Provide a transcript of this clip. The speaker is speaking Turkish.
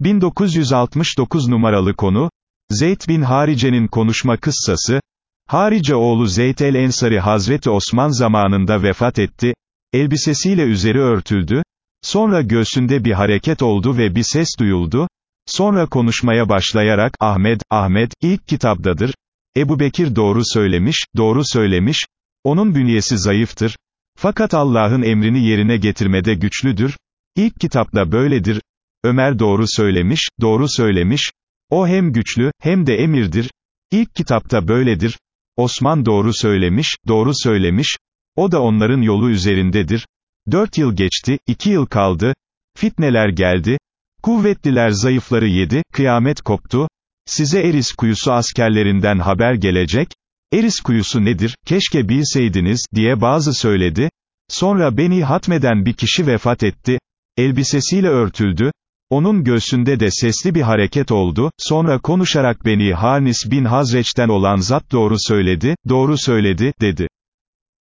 1969 numaralı konu, Zeyd bin Harice'nin konuşma kıssası, Harice oğlu Zeyd el-Ensari Hazreti Osman zamanında vefat etti, elbisesiyle üzeri örtüldü, sonra göğsünde bir hareket oldu ve bir ses duyuldu, sonra konuşmaya başlayarak, Ahmet, Ahmet, ilk kitaptadır, Ebu Bekir doğru söylemiş, doğru söylemiş, onun bünyesi zayıftır, fakat Allah'ın emrini yerine getirmede güçlüdür, İlk kitapta böyledir, Ömer doğru söylemiş, doğru söylemiş, o hem güçlü, hem de emirdir, İlk kitapta böyledir, Osman doğru söylemiş, doğru söylemiş, o da onların yolu üzerindedir, dört yıl geçti, iki yıl kaldı, fitneler geldi, kuvvetliler zayıfları yedi, kıyamet koptu, size Eris kuyusu askerlerinden haber gelecek, Eris kuyusu nedir, keşke bilseydiniz, diye bazı söyledi, sonra beni hatmeden bir kişi vefat etti, elbisesiyle örtüldü, onun göğsünde de sesli bir hareket oldu, sonra konuşarak beni Hanis bin Hazreç'ten olan zat doğru söyledi, doğru söyledi, dedi.